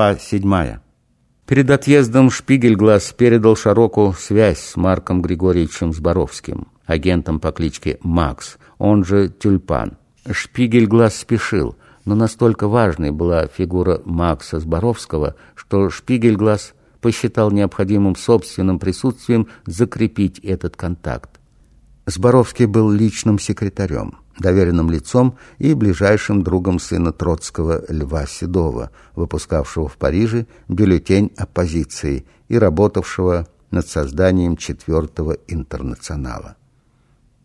Глава 7. Перед отъездом Шпигельглаз передал Шароку связь с Марком Григорьевичем Зборовским, агентом по кличке Макс, он же Тюльпан. Шпигельглаз спешил, но настолько важной была фигура Макса Зборовского, что Шпигельглаз посчитал необходимым собственным присутствием закрепить этот контакт. Зборовский был личным секретарем доверенным лицом и ближайшим другом сына Троцкого Льва Седова, выпускавшего в Париже бюллетень оппозиции и работавшего над созданием четвертого интернационала.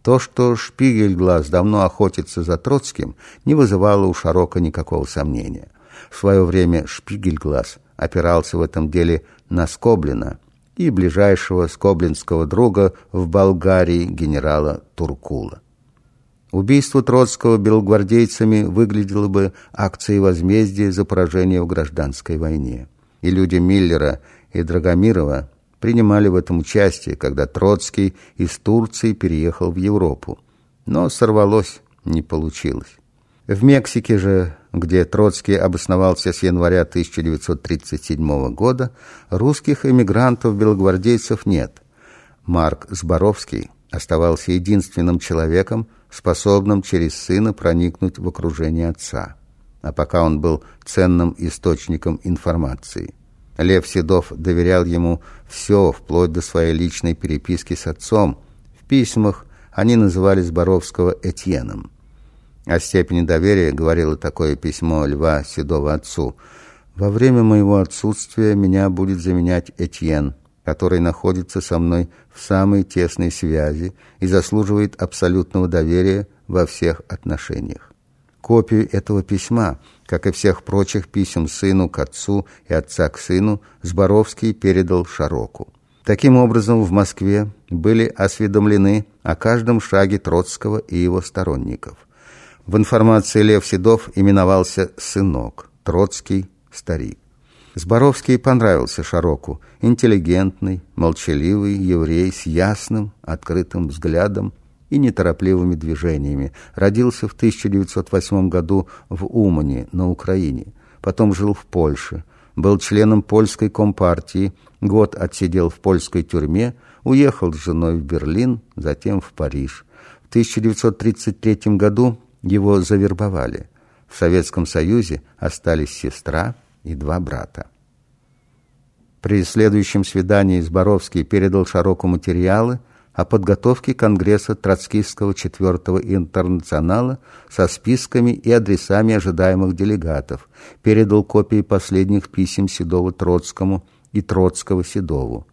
То, что Шпигельглаз давно охотится за Троцким, не вызывало у Шарока никакого сомнения. В свое время Шпигельглаз опирался в этом деле на Скоблина и ближайшего скоблинского друга в Болгарии генерала Туркула. Убийство Троцкого белогвардейцами выглядело бы акцией возмездия за поражение в гражданской войне. И люди Миллера и Драгомирова принимали в этом участие, когда Троцкий из Турции переехал в Европу. Но сорвалось, не получилось. В Мексике же, где Троцкий обосновался с января 1937 года, русских эмигрантов-белогвардейцев нет. Марк Зборовский оставался единственным человеком, способным через сына проникнуть в окружение отца, а пока он был ценным источником информации. Лев Седов доверял ему все, вплоть до своей личной переписки с отцом. В письмах они называли Зборовского Этьеном. О степени доверия говорило такое письмо Льва Седова отцу. «Во время моего отсутствия меня будет заменять Этьен, который находится со мной в самой тесной связи и заслуживает абсолютного доверия во всех отношениях. Копию этого письма, как и всех прочих писем сыну к отцу и отца к сыну, Зборовский передал Шароку. Таким образом, в Москве были осведомлены о каждом шаге Троцкого и его сторонников. В информации Лев Седов именовался «сынок», Троцкий – «старик». Зборовский понравился Шароку. Интеллигентный, молчаливый еврей с ясным, открытым взглядом и неторопливыми движениями. Родился в 1908 году в Умане, на Украине. Потом жил в Польше. Был членом польской компартии. Год отсидел в польской тюрьме. Уехал с женой в Берлин, затем в Париж. В 1933 году его завербовали. В Советском Союзе остались сестра, и два брата. При следующем свидании Зборовский передал Шароку материалы о подготовке Конгресса Троцкистского четвертого интернационала со списками и адресами ожидаемых делегатов, передал копии последних писем Седова Троцкому и Троцкого Седову.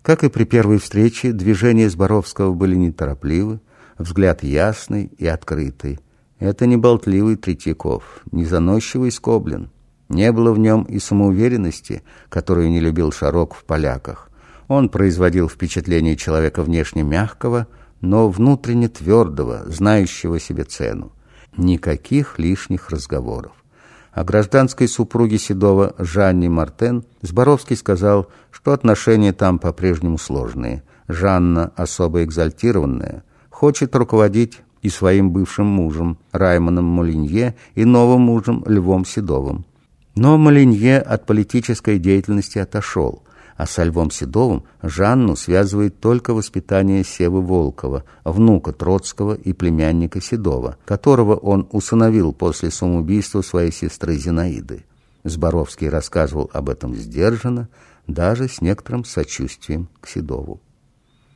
Как и при первой встрече, движения Зборовского были неторопливы, взгляд ясный и открытый. Это не болтливый Третьяков, не заносчивый Скоблин. Не было в нем и самоуверенности, которую не любил Шарок в поляках. Он производил впечатление человека внешне мягкого, но внутренне твердого, знающего себе цену. Никаких лишних разговоров. О гражданской супруге Седова Жанне Мартен Зборовский сказал, что отношения там по-прежнему сложные. Жанна, особо экзальтированная, хочет руководить и своим бывшим мужем Раймоном Молинье, и новым мужем Львом Седовым. Но Малинье от политической деятельности отошел, а со Львом Седовым Жанну связывает только воспитание Севы Волкова, внука Троцкого и племянника Седова, которого он усыновил после самоубийства своей сестры Зинаиды. Зборовский рассказывал об этом сдержанно, даже с некоторым сочувствием к Седову.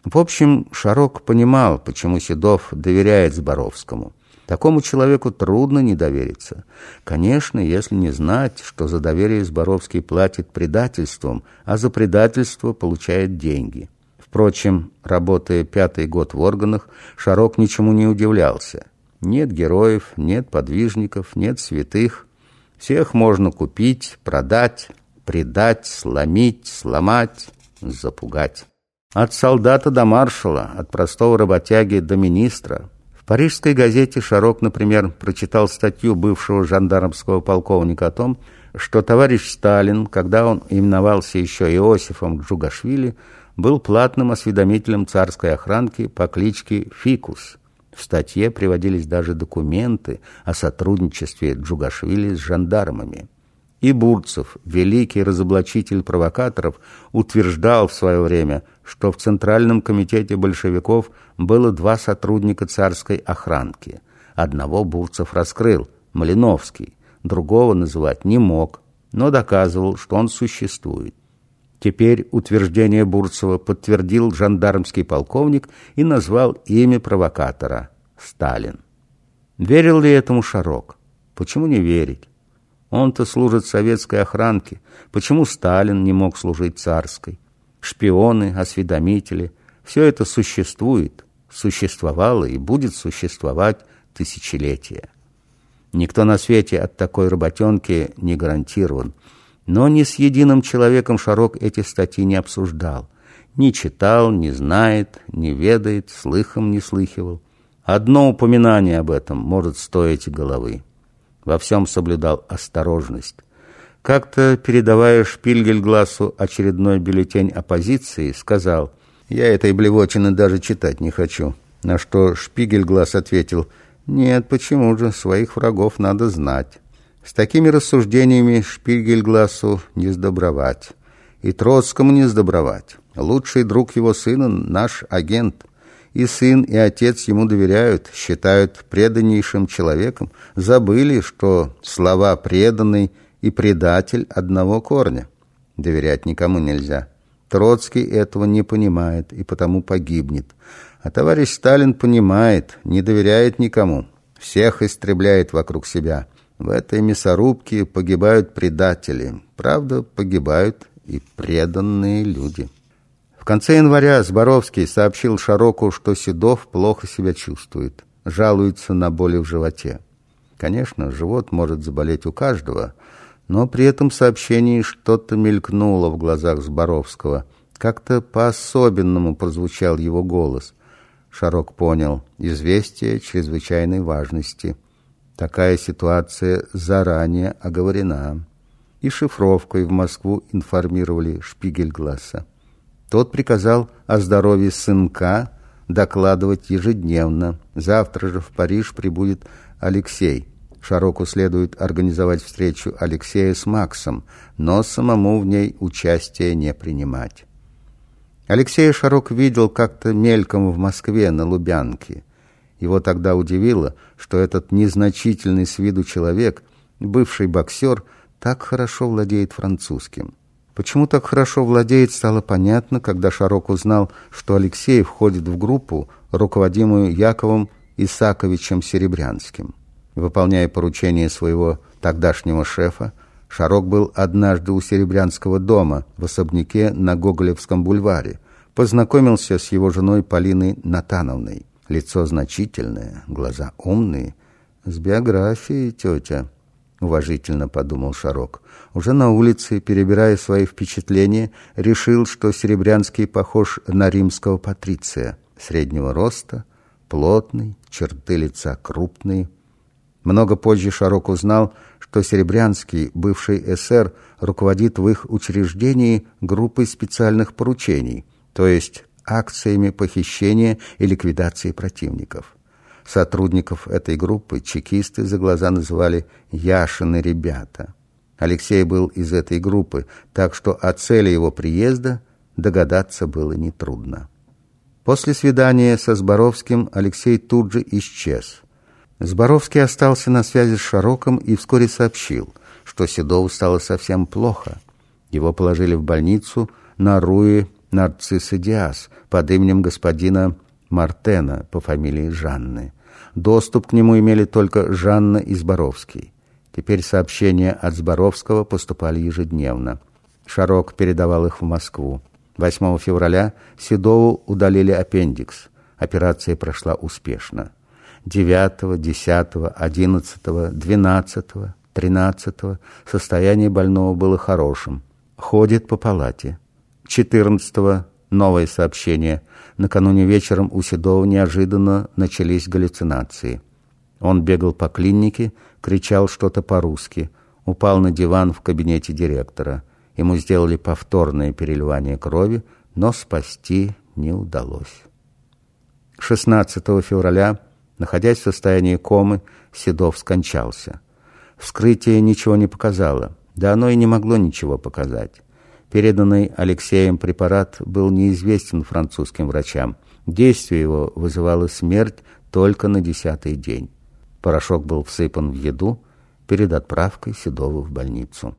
В общем, Шарок понимал, почему Седов доверяет Зборовскому – Такому человеку трудно не довериться. Конечно, если не знать, что за доверие Зборовский платит предательством, а за предательство получает деньги. Впрочем, работая пятый год в органах, Шарок ничему не удивлялся. Нет героев, нет подвижников, нет святых. Всех можно купить, продать, предать, сломить, сломать, запугать. От солдата до маршала, от простого работяги до министра – в парижской газете «Шарок», например, прочитал статью бывшего жандармского полковника о том, что товарищ Сталин, когда он именовался еще Иосифом Джугашвили, был платным осведомителем царской охранки по кличке Фикус. В статье приводились даже документы о сотрудничестве Джугашвили с жандармами. И Бурцев, великий разоблачитель провокаторов, утверждал в свое время, что в Центральном комитете большевиков было два сотрудника царской охранки. Одного Бурцев раскрыл, Малиновский, другого называть не мог, но доказывал, что он существует. Теперь утверждение Бурцева подтвердил жандармский полковник и назвал имя провокатора – Сталин. Верил ли этому Шарок? Почему не верить? Он-то служит советской охранке. Почему Сталин не мог служить царской? Шпионы, осведомители – все это существует, существовало и будет существовать тысячелетия. Никто на свете от такой работенки не гарантирован. Но ни с единым человеком Шарок эти статьи не обсуждал. Не читал, не знает, не ведает, слыхом не слыхивал. Одно упоминание об этом может стоить головы во всем соблюдал осторожность. Как-то, передавая Шпильгельгласу очередной бюллетень оппозиции, сказал, «Я этой блевотины даже читать не хочу». На что Шпигельглас ответил, «Нет, почему же, своих врагов надо знать». С такими рассуждениями Шпигельгласу не сдобровать. И Троцкому не сдобровать. Лучший друг его сына — наш агент — и сын, и отец ему доверяют, считают преданнейшим человеком, забыли, что слова «преданный» и «предатель» одного корня. Доверять никому нельзя. Троцкий этого не понимает и потому погибнет. А товарищ Сталин понимает, не доверяет никому, всех истребляет вокруг себя. В этой мясорубке погибают предатели, правда, погибают и преданные люди». В конце января Зборовский сообщил Шароку, что Седов плохо себя чувствует, жалуется на боли в животе. Конечно, живот может заболеть у каждого, но при этом сообщении что-то мелькнуло в глазах Зборовского. Как-то по-особенному прозвучал его голос. Шарок понял, известие чрезвычайной важности. Такая ситуация заранее оговорена. И шифровкой в Москву информировали Шпигельгласса. Тот приказал о здоровье сынка докладывать ежедневно. Завтра же в Париж прибудет Алексей. Шароку следует организовать встречу Алексея с Максом, но самому в ней участие не принимать. Алексея Шарок видел как-то мельком в Москве на Лубянке. Его тогда удивило, что этот незначительный с виду человек, бывший боксер, так хорошо владеет французским. Почему так хорошо владеет, стало понятно, когда Шарок узнал, что Алексей входит в группу, руководимую Яковом Исаковичем Серебрянским. Выполняя поручение своего тогдашнего шефа, Шарок был однажды у Серебрянского дома в особняке на Гоголевском бульваре. Познакомился с его женой Полиной Натановной. Лицо значительное, глаза умные. «С биографией, тетя», — уважительно подумал Шарок. Уже на улице, перебирая свои впечатления, решил, что Серебрянский похож на римского патриция, среднего роста, плотный, черты лица крупные. Много позже Шарок узнал, что Серебрянский, бывший эсер, руководит в их учреждении группой специальных поручений, то есть акциями похищения и ликвидации противников. Сотрудников этой группы чекисты за глаза называли «Яшины ребята». Алексей был из этой группы, так что о цели его приезда догадаться было нетрудно. После свидания со Зборовским Алексей тут же исчез. Зборовский остался на связи с Шароком и вскоре сообщил, что Седову стало совсем плохо. Его положили в больницу на Руе Нарцисса Диас под именем господина Мартена по фамилии Жанны. Доступ к нему имели только Жанна и Зборовский. Теперь сообщения от Зборовского поступали ежедневно. Шарок передавал их в Москву. 8 февраля Седову удалили аппендикс. Операция прошла успешно. 9, 10, 11, 12, 13 состояние больного было хорошим. Ходит по палате. 14 новое сообщение. Накануне вечером у Седова неожиданно начались галлюцинации. Он бегал по клинике, кричал что-то по-русски, упал на диван в кабинете директора. Ему сделали повторное переливание крови, но спасти не удалось. 16 февраля, находясь в состоянии комы, Седов скончался. Вскрытие ничего не показало, Да оно и не могло ничего показать. Переданный Алексеем препарат был неизвестен французским врачам. Действие его вызывало смерть только на десятый день. Порошок был всыпан в еду перед отправкой Седова в больницу.